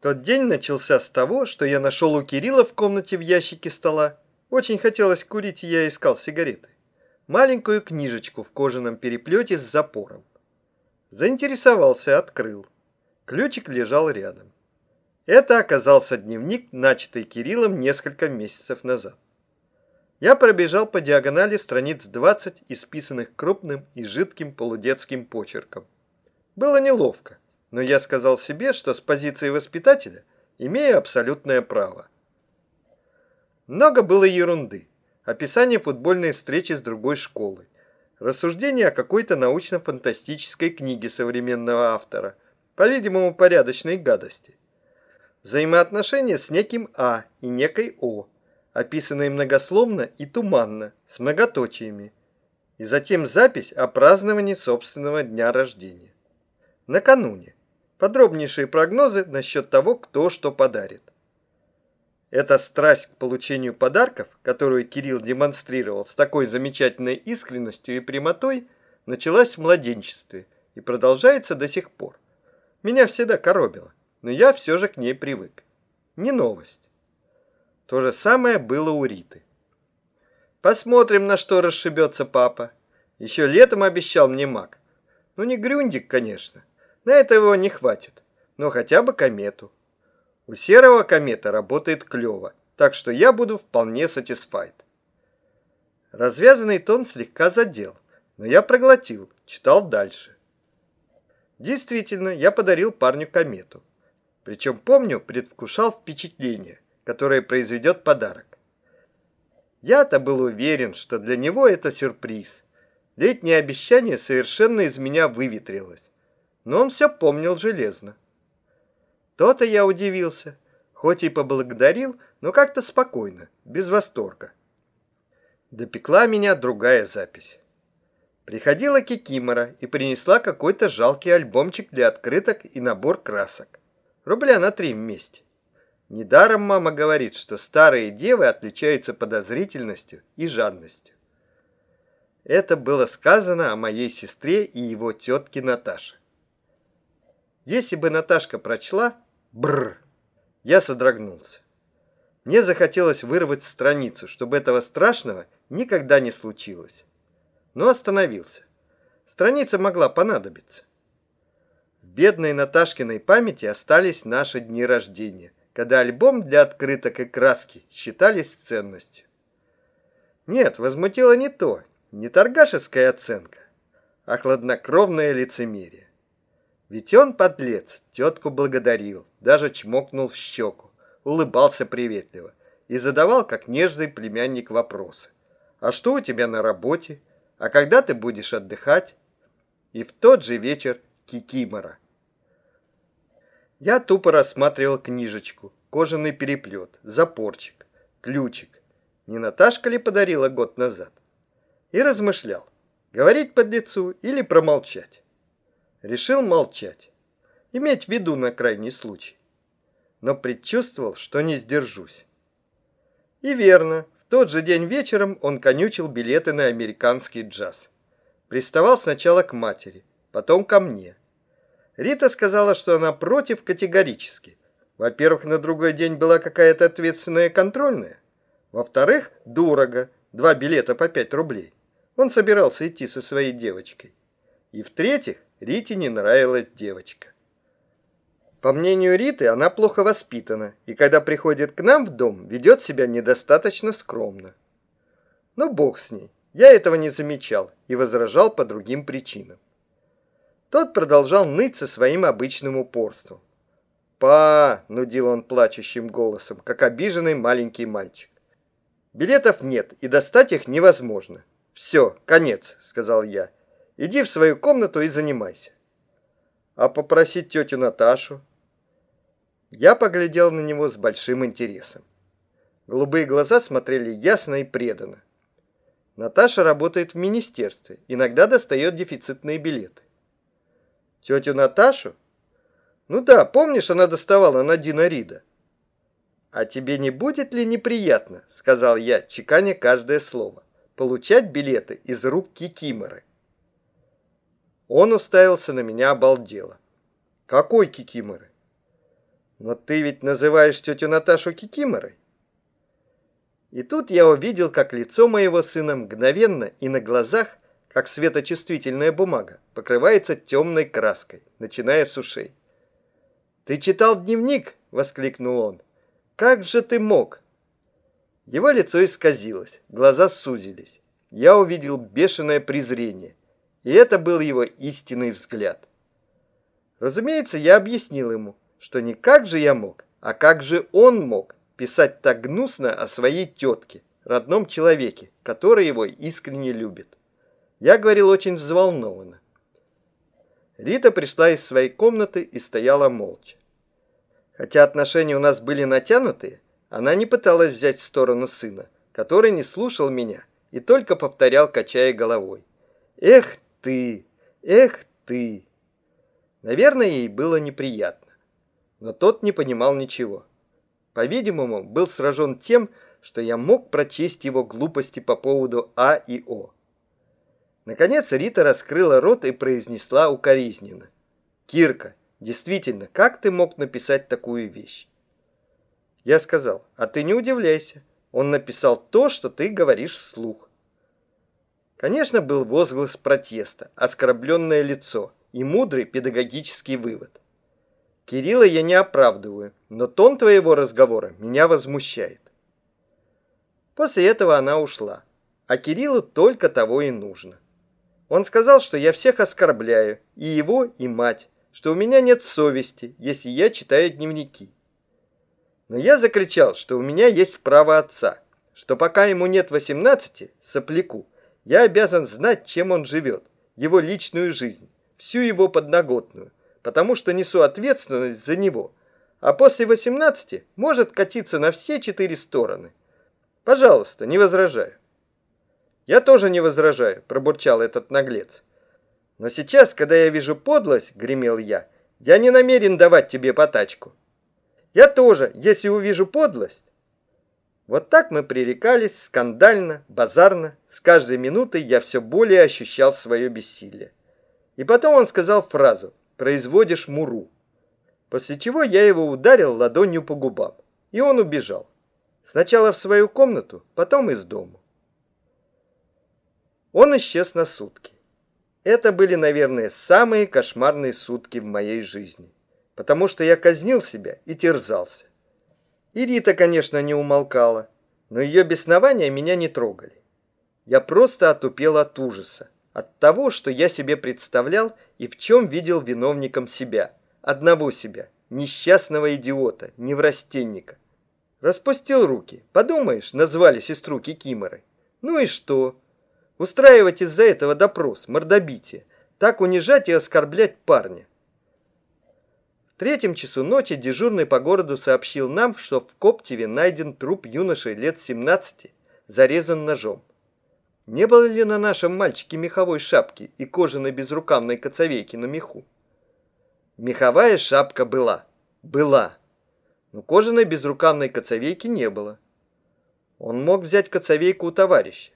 Тот день начался с того, что я нашел у Кирилла в комнате в ящике стола. Очень хотелось курить, и я искал сигареты. Маленькую книжечку в кожаном переплете с запором. Заинтересовался, открыл. Ключик лежал рядом. Это оказался дневник, начатый Кириллом несколько месяцев назад. Я пробежал по диагонали страниц 20, исписанных крупным и жидким полудетским почерком. Было неловко но я сказал себе, что с позиции воспитателя имею абсолютное право. Много было ерунды. Описание футбольной встречи с другой школой. Рассуждение о какой-то научно-фантастической книге современного автора. По-видимому, порядочной гадости. Взаимоотношения с неким А и некой О, описанные многословно и туманно, с многоточиями. И затем запись о праздновании собственного дня рождения. Накануне. Подробнейшие прогнозы насчет того, кто что подарит. Эта страсть к получению подарков, которую Кирилл демонстрировал с такой замечательной искренностью и прямотой, началась в младенчестве и продолжается до сих пор. Меня всегда коробило, но я все же к ней привык. Не новость. То же самое было у Риты. Посмотрим, на что расшибется папа. Еще летом обещал мне маг. Ну не Грюндик, конечно. На это его не хватит, но хотя бы комету. У серого комета работает клево, так что я буду вполне satisfied. Развязанный тон слегка задел, но я проглотил, читал дальше. Действительно, я подарил парню комету. Причем, помню, предвкушал впечатление, которое произведет подарок. Я-то был уверен, что для него это сюрприз. Летнее обещание совершенно из меня выветрилось но он все помнил железно. То-то я удивился, хоть и поблагодарил, но как-то спокойно, без восторга. Допекла меня другая запись. Приходила Кикимора и принесла какой-то жалкий альбомчик для открыток и набор красок. Рубля на три вместе. Недаром мама говорит, что старые девы отличаются подозрительностью и жадностью. Это было сказано о моей сестре и его тетке Наташе. Если бы Наташка прочла, бр, я содрогнулся. Мне захотелось вырвать страницу, чтобы этого страшного никогда не случилось. Но остановился. Страница могла понадобиться. В бедной Наташкиной памяти остались наши дни рождения, когда альбом для открыток и краски считались ценностью. Нет, возмутило не то, не торгашеская оценка, а хладнокровное лицемерие. Ведь он, подлец, тетку благодарил, даже чмокнул в щеку, улыбался приветливо и задавал, как нежный племянник, вопросы. «А что у тебя на работе? А когда ты будешь отдыхать?» И в тот же вечер кикимора. Я тупо рассматривал книжечку, кожаный переплет, запорчик, ключик. Не Наташка ли подарила год назад? И размышлял, говорить подлецу или промолчать. Решил молчать, иметь в виду на крайний случай. Но предчувствовал, что не сдержусь. И верно, в тот же день вечером он конючил билеты на американский джаз. Приставал сначала к матери, потом ко мне. Рита сказала, что она против категорически. Во-первых, на другой день была какая-то ответственная контрольная. Во-вторых, дорого, два билета по пять рублей. Он собирался идти со своей девочкой. И в-третьих, Рите не нравилась девочка. По мнению Риты, она плохо воспитана, и когда приходит к нам в дом, ведет себя недостаточно скромно. Но бог с ней, я этого не замечал и возражал по другим причинам. Тот продолжал ныть со своим обычным упорством. «Па!» — нудил он плачущим голосом, как обиженный маленький мальчик. «Билетов нет, и достать их невозможно. Все, конец», — сказал я. Иди в свою комнату и занимайся. А попросить тетю Наташу? Я поглядел на него с большим интересом. Голубые глаза смотрели ясно и преданно. Наташа работает в министерстве, иногда достает дефицитные билеты. Тетю Наташу? Ну да, помнишь, она доставала на Дина Рида. А тебе не будет ли неприятно, сказал я, чеканя каждое слово, получать билеты из рук Кикиморы? Он уставился на меня обалдело. Какой кикиморы? Но ты ведь называешь тетю Наташу Кикиморой. И тут я увидел, как лицо моего сына мгновенно и на глазах, как светочувствительная бумага, покрывается темной краской, начиная с ушей. «Ты читал дневник?» — воскликнул он. «Как же ты мог?» Его лицо исказилось, глаза сузились. Я увидел бешеное презрение, и это был его истинный взгляд. Разумеется, я объяснил ему, что не как же я мог, а как же он мог писать так гнусно о своей тетке, родном человеке, который его искренне любит. Я говорил очень взволнованно. Рита пришла из своей комнаты и стояла молча. Хотя отношения у нас были натянутые, она не пыталась взять сторону сына, который не слушал меня и только повторял, качая головой. «Эх ты! Эх ты!» Наверное, ей было неприятно. Но тот не понимал ничего. По-видимому, был сражен тем, что я мог прочесть его глупости по поводу А и О. Наконец Рита раскрыла рот и произнесла укоризненно. «Кирка, действительно, как ты мог написать такую вещь?» Я сказал, «А ты не удивляйся, он написал то, что ты говоришь вслух». Конечно, был возглас протеста, оскорбленное лицо и мудрый педагогический вывод. Кирилла я не оправдываю, но тон твоего разговора меня возмущает. После этого она ушла, а Кириллу только того и нужно. Он сказал, что я всех оскорбляю, и его, и мать, что у меня нет совести, если я читаю дневники. Но я закричал, что у меня есть право отца, что пока ему нет 18, сопляку, я обязан знать, чем он живет, его личную жизнь, всю его подноготную, потому что несу ответственность за него, а после 18 может катиться на все четыре стороны. Пожалуйста, не возражаю. Я тоже не возражаю, пробурчал этот наглец. Но сейчас, когда я вижу подлость, гремел я, я не намерен давать тебе потачку. Я тоже, если увижу подлость. Вот так мы пререкались скандально, базарно. С каждой минутой я все более ощущал свое бессилие. И потом он сказал фразу производишь муру. После чего я его ударил ладонью по губам, и он убежал. Сначала в свою комнату, потом из дому. Он исчез на сутки. Это были, наверное, самые кошмарные сутки в моей жизни, потому что я казнил себя и терзался. И Рита, конечно, не умолкала, но ее беснования меня не трогали. Я просто отупел от ужаса, от того, что я себе представлял и в чем видел виновником себя, одного себя, несчастного идиота, неврастенника. Распустил руки. Подумаешь, назвали сестру Кикиморой. Ну и что? Устраивать из-за этого допрос, мордобитие. Так унижать и оскорблять парня. Третьем часу ночи дежурный по городу сообщил нам, что в Коптеве найден труп юноши лет 17, зарезан ножом. Не было ли на нашем мальчике меховой шапки и кожаной безрукавной коцовейки на меху? Меховая шапка была. Была. Но кожаной безрукавной коцовейки не было. Он мог взять коцовейку у товарища.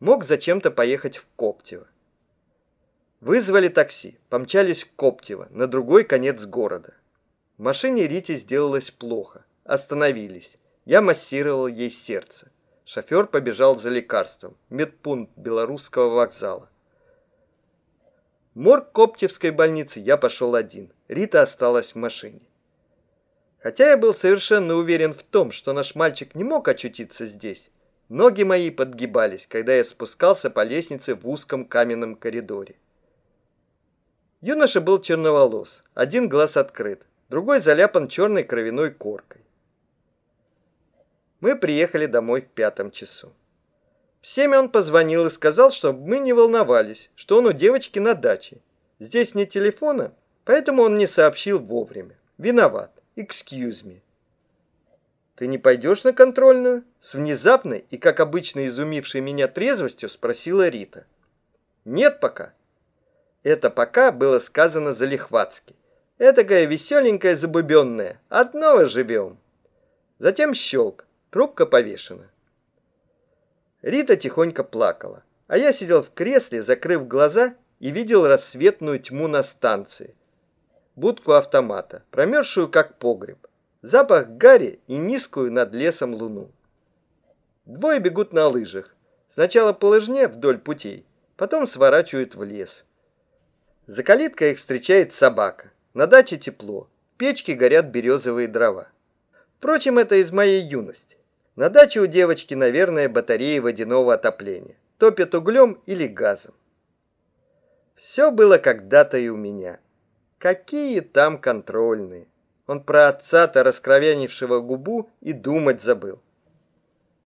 Мог зачем-то поехать в Коптево. Вызвали такси, помчались в Коптево, на другой конец города. В машине Рите сделалось плохо. Остановились. Я массировал ей сердце. Шофер побежал за лекарством. Медпункт Белорусского вокзала. Морг Коптевской больницы я пошел один. Рита осталась в машине. Хотя я был совершенно уверен в том, что наш мальчик не мог очутиться здесь, ноги мои подгибались, когда я спускался по лестнице в узком каменном коридоре. Юноша был черноволос, один глаз открыт, другой заляпан черной кровяной коркой. Мы приехали домой в пятом часу. В семь он позвонил и сказал, чтобы мы не волновались, что он у девочки на даче. Здесь нет телефона, поэтому он не сообщил вовремя. Виноват. Excuse me. Ты не пойдешь на контрольную? С внезапной и, как обычно, изумившей меня трезвостью спросила Рита. Нет пока. Это пока было сказано залихватски. Этакая веселенькая забубенная. Одного живем. Затем щелк. Трубка повешена. Рита тихонько плакала, а я сидел в кресле, закрыв глаза и видел рассветную тьму на станции. Будку автомата, промерзшую как погреб. запах гари и низкую над лесом луну. Двое бегут на лыжах. Сначала по лыжне вдоль путей, потом сворачивают в лес. За калиткой их встречает собака. На даче тепло, в печке горят березовые дрова. Впрочем, это из моей юности. На даче у девочки, наверное, батареи водяного отопления. Топят углем или газом. Все было когда-то и у меня. Какие там контрольные. Он про отца-то раскровянившего губу и думать забыл.